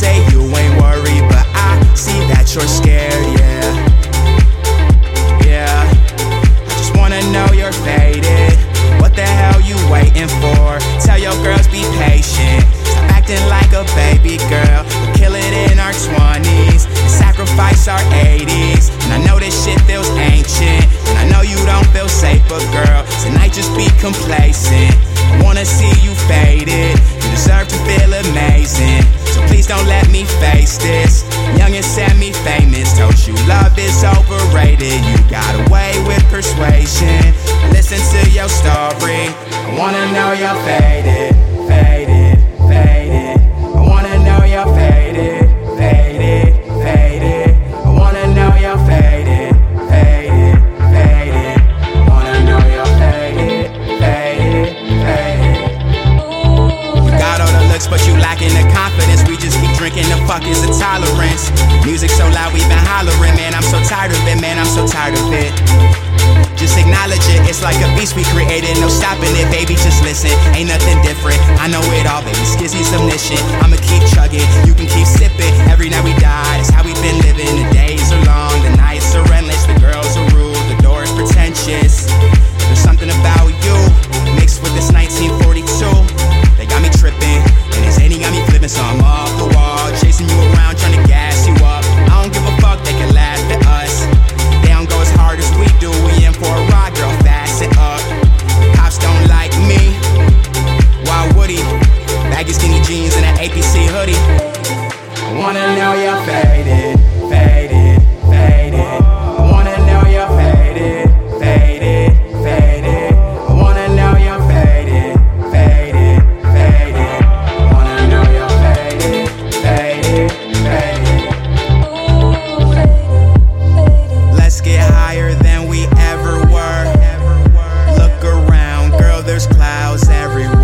say you ain't worried, but I see that you're scared, yeah. Yeah, I just wanna know you're faded. What the hell you waiting for? Tell your girls be patient. Stop acting like a baby girl. We'll kill it in our 20s and sacrifice our 80s. And I know this shit feels ancient. And I know you don't feel safe, but girl, tonight just be complacent. I wanna see don't let me face this. Young and semi famous. Told you love is overrated. You got away with persuasion. Listen to your story. I wanna know you're faded, faded, faded. Drinking the fuck is the tolerance. Music so loud, we been hollering, man. I'm so tired of it, man. I'm so tired of it. Just acknowledge it, it's like a beast we created, no stopping it, baby. Just listen, ain't nothing different. I know it all, baby. Skizzy's omniscient. I'ma keep chugging, you can keep sipping. Every night we I wanna know you're faded, faded, faded. I wanna know you're faded, faded, faded. I wanna know you're faded, faded, faded. Let's get higher than we ever were. Look around, girl, there's clouds everywhere.